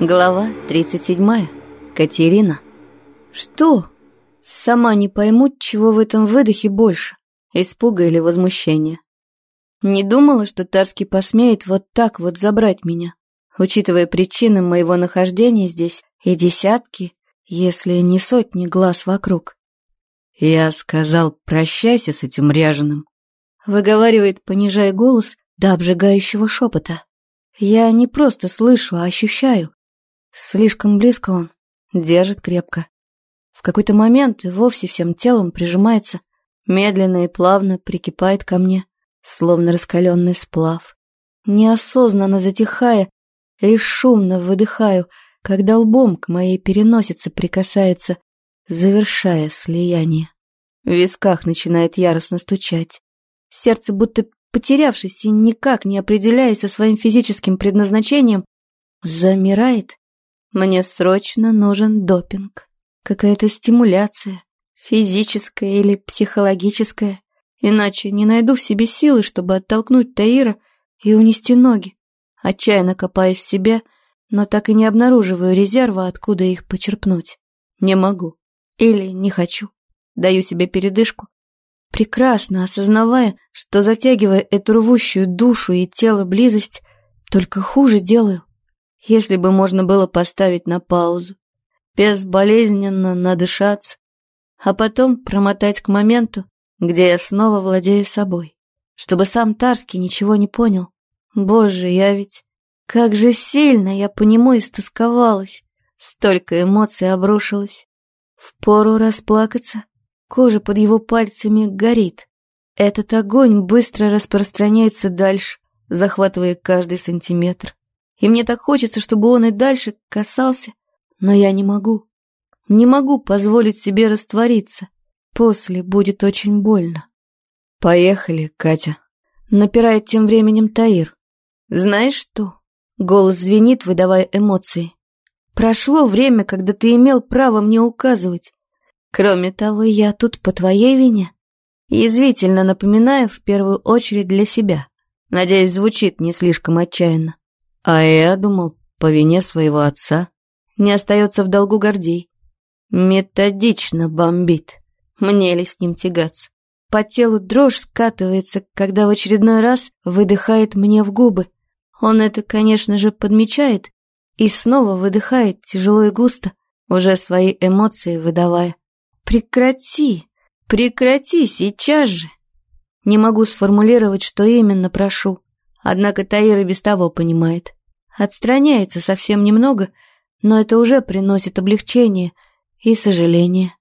Глава 37. Катерина. Что? Сама не пойму, чего в этом выдохе больше. Испуга или возмущения. Не думала, что Тарский посмеет вот так вот забрать меня, учитывая причины моего нахождения здесь и десятки, если не сотни глаз вокруг. Я сказал, прощайся с этим ряженым. Выговаривает, понижая голос до обжигающего шепота. Я не просто слышу, а ощущаю. Слишком близко он, держит крепко. В какой-то момент вовсе всем телом прижимается, медленно и плавно прикипает ко мне, словно раскаленный сплав. Неосознанно затихая, лишь шумно выдыхаю, когда лбом к моей переносице прикасается, завершая слияние. В висках начинает яростно стучать. Сердце, будто потерявшись и никак не определяясь со своим физическим предназначением, замирает мне срочно нужен допинг. Какая-то стимуляция, физическая или психологическая. Иначе не найду в себе силы, чтобы оттолкнуть Таира и унести ноги. Отчаянно копаюсь в себе, но так и не обнаруживаю резерва, откуда их почерпнуть. Не могу. Или не хочу. Даю себе передышку. Прекрасно осознавая, что затягивая эту рвущую душу и тело близость, только хуже делаю. Если бы можно было поставить на паузу, безболезненно надышаться, а потом промотать к моменту, где я снова владею собой, чтобы сам Тарский ничего не понял. Боже, я ведь... Как же сильно я по нему истосковалась. Столько эмоций обрушилось. Впору расплакаться. Кожа под его пальцами горит. Этот огонь быстро распространяется дальше, захватывая каждый сантиметр. И мне так хочется, чтобы он и дальше касался, но я не могу. Не могу позволить себе раствориться. После будет очень больно. Поехали, Катя. Напирает тем временем Таир. Знаешь что? Голос звенит, выдавая эмоции. Прошло время, когда ты имел право мне указывать. Кроме того, я тут по твоей вине. Язвительно напоминаю в первую очередь для себя. Надеюсь, звучит не слишком отчаянно. А я думал, по вине своего отца. Не остается в долгу Гордей. Методично бомбит. Мне ли с ним тягаться? По телу дрожь скатывается, когда в очередной раз выдыхает мне в губы. Он это, конечно же, подмечает и снова выдыхает тяжело и густо, уже свои эмоции выдавая. «Прекрати! Прекрати сейчас же!» Не могу сформулировать, что именно прошу. Однако Таир и без того понимает. Отстраняется совсем немного, но это уже приносит облегчение и сожаление.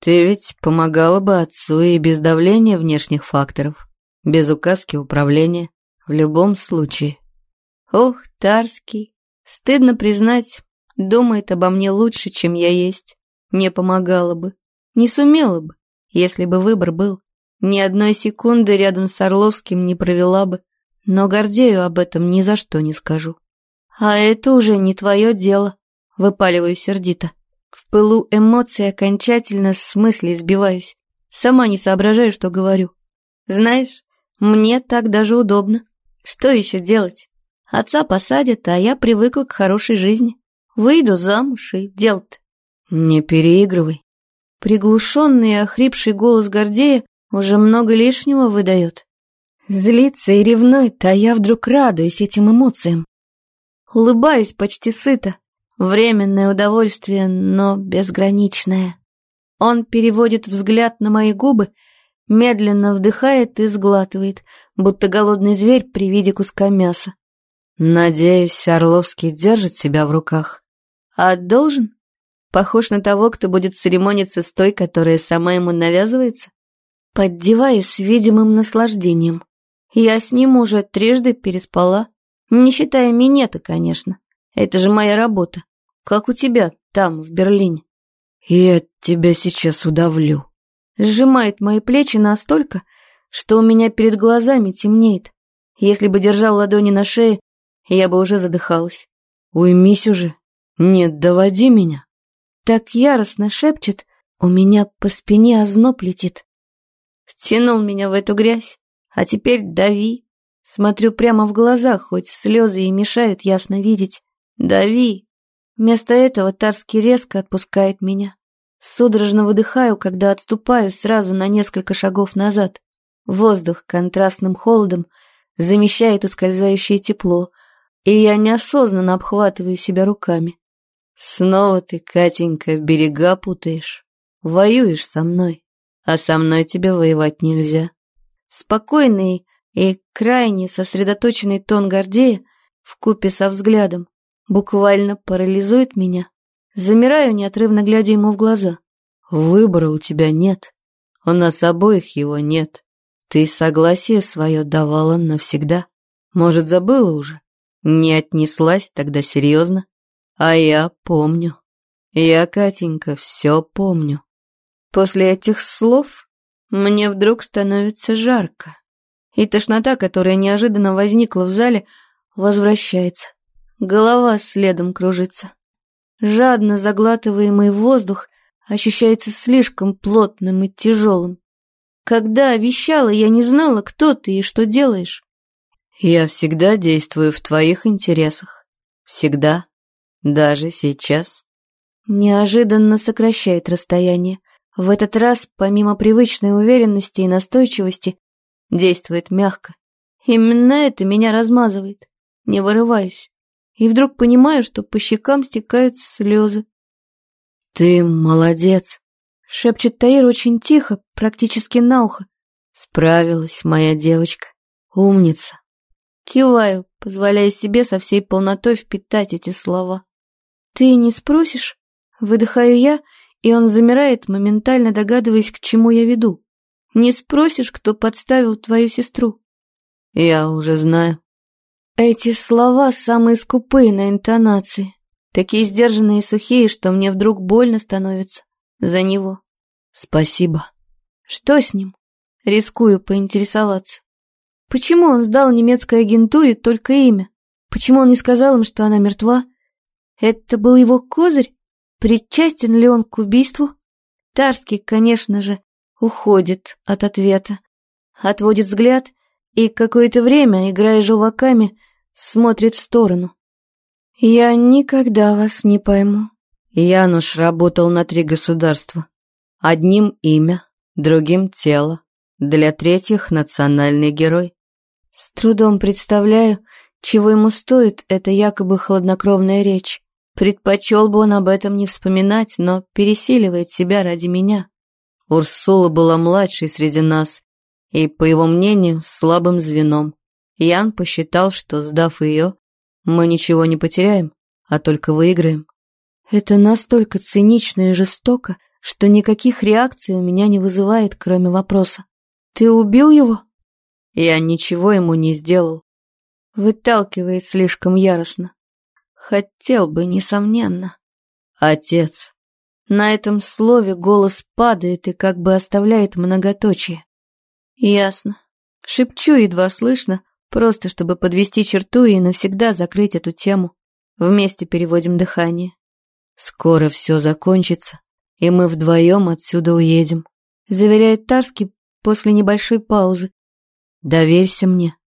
Ты ведь помогала бы отцу и без давления внешних факторов, без указки управления, в любом случае. Ох, Тарский, стыдно признать, думает обо мне лучше, чем я есть. Не помогала бы, не сумела бы, если бы выбор был. Ни одной секунды рядом с Орловским не провела бы. Но Гордею об этом ни за что не скажу. А это уже не твое дело, выпаливаю сердито. В пылу эмоций окончательно с мыслей сбиваюсь. Сама не соображаю, что говорю. Знаешь, мне так даже удобно. Что еще делать? Отца посадят, а я привыкла к хорошей жизни. Выйду замуж и дел-то. Не переигрывай. Приглушенный и охрипший голос Гордея уже много лишнего выдает. Злится и ревнует, а я вдруг радуюсь этим эмоциям. Улыбаюсь почти сыто. Временное удовольствие, но безграничное. Он переводит взгляд на мои губы, медленно вдыхает и сглатывает, будто голодный зверь при виде куска мяса. Надеюсь, Орловский держит себя в руках. А должен? Похож на того, кто будет церемониться с той, которая сама ему навязывается? Поддеваюсь с видимым наслаждением. Я с ним уже трижды переспала. Не считая минета, конечно. Это же моя работа. Как у тебя там, в Берлине. Я тебя сейчас удавлю. Сжимает мои плечи настолько, что у меня перед глазами темнеет. Если бы держал ладони на шее, я бы уже задыхалась. Уймись уже. Нет, доводи меня. Так яростно шепчет, у меня по спине озноб летит. Втянул меня в эту грязь. А теперь дави. Смотрю прямо в глаза, хоть слезы и мешают ясно видеть. Дави. Вместо этого Тарский резко отпускает меня. Судорожно выдыхаю, когда отступаю сразу на несколько шагов назад. Воздух контрастным холодом замещает ускользающее тепло, и я неосознанно обхватываю себя руками. Снова ты, Катенька, берега путаешь. Воюешь со мной, а со мной тебе воевать нельзя. Спокойный и крайне сосредоточенный тон Гордея вкупе со взглядом буквально парализует меня. Замираю, неотрывно глядя ему в глаза. Выбора у тебя нет. У нас обоих его нет. Ты согласие свое давала навсегда. Может, забыла уже? Не отнеслась тогда серьезно? А я помню. Я, Катенька, все помню. После этих слов мне вдруг становится жарко. И тошнота, которая неожиданно возникла в зале, возвращается. Голова следом кружится. Жадно заглатываемый воздух ощущается слишком плотным и тяжелым. Когда обещала, я не знала, кто ты и что делаешь. Я всегда действую в твоих интересах. Всегда. Даже сейчас. Неожиданно сокращает расстояние. В этот раз, помимо привычной уверенности и настойчивости, действует мягко. Именно это меня размазывает. Не вырываюсь. И вдруг понимаю, что по щекам стекают слезы. «Ты молодец!» — шепчет Таир очень тихо, практически на ухо. «Справилась, моя девочка. Умница!» Киваю, позволяя себе со всей полнотой впитать эти слова. «Ты не спросишь?» Выдыхаю я, и он замирает, моментально догадываясь, к чему я веду. «Не спросишь, кто подставил твою сестру?» «Я уже знаю». Эти слова самые скупые на интонации. Такие сдержанные и сухие, что мне вдруг больно становится. За него. Спасибо. Что с ним? Рискую поинтересоваться. Почему он сдал немецкой агентуре только имя? Почему он не сказал им, что она мертва? Это был его козырь? Причастен ли он к убийству? Тарский, конечно же, уходит от ответа. Отводит взгляд и какое-то время, играя желваками, смотрит в сторону. «Я никогда вас не пойму». Януш работал на три государства. Одним имя, другим тело, для третьих национальный герой. С трудом представляю, чего ему стоит эта якобы хладнокровная речь. Предпочел бы он об этом не вспоминать, но пересиливает себя ради меня. Урсула была младшей среди нас и, по его мнению, слабым звеном. Ян посчитал, что, сдав ее, мы ничего не потеряем, а только выиграем. Это настолько цинично и жестоко, что никаких реакций у меня не вызывает, кроме вопроса. «Ты убил его?» Я ничего ему не сделал. Выталкивает слишком яростно. Хотел бы, несомненно. Отец. На этом слове голос падает и как бы оставляет многоточие. Ясно. Шепчу едва слышно, просто чтобы подвести черту и навсегда закрыть эту тему. Вместе переводим дыхание. Скоро все закончится, и мы вдвоем отсюда уедем, заверяет Тарский после небольшой паузы. Доверься мне.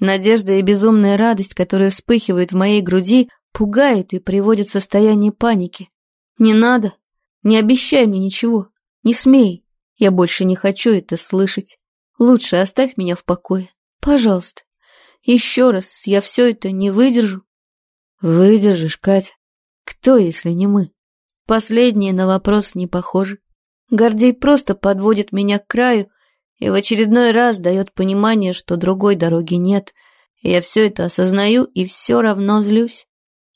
Надежда и безумная радость, которая вспыхивает в моей груди, пугают и приводят в состояние паники. Не надо, не обещай мне ничего, не смей. Я больше не хочу это слышать. Лучше оставь меня в покое. Пожалуйста. Еще раз, я все это не выдержу. Выдержишь, Катя. Кто, если не мы? Последнее на вопрос не похоже. Гордей просто подводит меня к краю и в очередной раз дает понимание, что другой дороги нет. Я все это осознаю и все равно злюсь.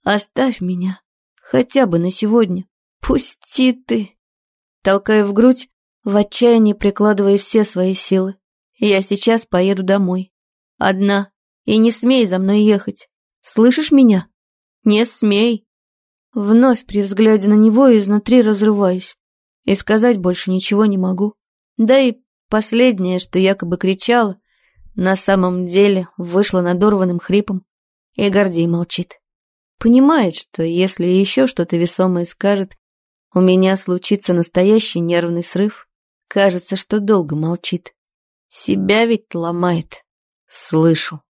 Оставь меня. Хотя бы на сегодня. Пусти ты. Толкаю в грудь, в отчаянии прикладывая все свои силы. Я сейчас поеду домой. Одна. И не смей за мной ехать. Слышишь меня? Не смей. Вновь при взгляде на него изнутри разрываюсь. И сказать больше ничего не могу. Да и последнее, что якобы кричала, на самом деле вышло надорванным хрипом. И Гордей молчит. Понимает, что если еще что-то весомое скажет, у меня случится настоящий нервный срыв. Кажется, что долго молчит. Себя ведь ломает. Слышу.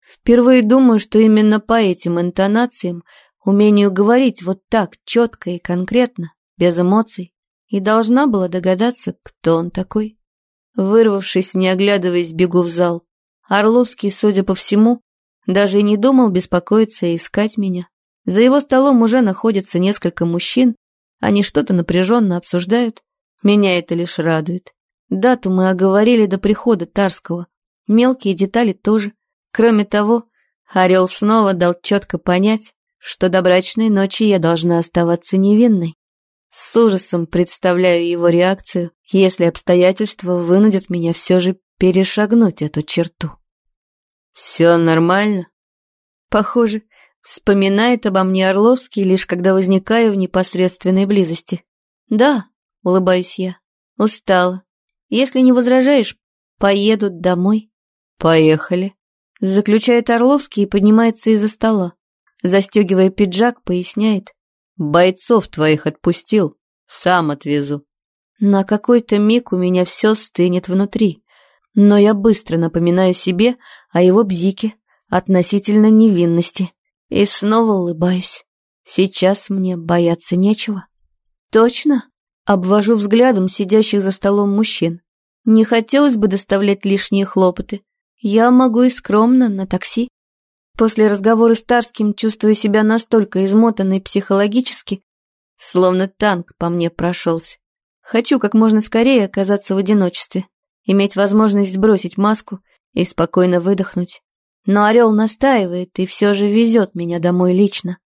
Впервые думаю, что именно по этим интонациям умению говорить вот так, четко и конкретно, без эмоций, и должна была догадаться, кто он такой. Вырвавшись, не оглядываясь, бегу в зал. Орловский, судя по всему, даже и не думал беспокоиться и искать меня. За его столом уже находятся несколько мужчин, они что-то напряженно обсуждают. Меня это лишь радует. Дату мы оговорили до прихода Тарского. Мелкие детали тоже. Кроме того, Орел снова дал четко понять, что до брачной ночи я должна оставаться невинной. С ужасом представляю его реакцию, если обстоятельства вынудят меня все же перешагнуть эту черту. «Все нормально?» Похоже, вспоминает обо мне Орловский, лишь когда возникаю в непосредственной близости. «Да», — улыбаюсь я, — «устала. Если не возражаешь, поеду домой». «Поехали», — заключает Орловский и поднимается из-за стола. Застегивая пиджак, поясняет. «Бойцов твоих отпустил, сам отвезу». На какой-то миг у меня все стынет внутри, но я быстро напоминаю себе о его бзике относительно невинности и снова улыбаюсь. Сейчас мне бояться нечего. Точно? Обвожу взглядом сидящих за столом мужчин. Не хотелось бы доставлять лишние хлопоты. Я могу и скромно, на такси. После разговора с Тарским чувствую себя настолько измотанной психологически, словно танк по мне прошелся. Хочу как можно скорее оказаться в одиночестве, иметь возможность сбросить маску и спокойно выдохнуть. Но Орел настаивает и все же везет меня домой лично.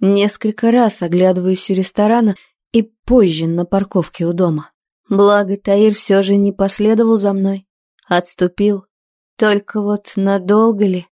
Несколько раз оглядываюсь у ресторана и позже на парковке у дома. Благо, Таир все же не последовал за мной. Отступил. Только вот надолго ли?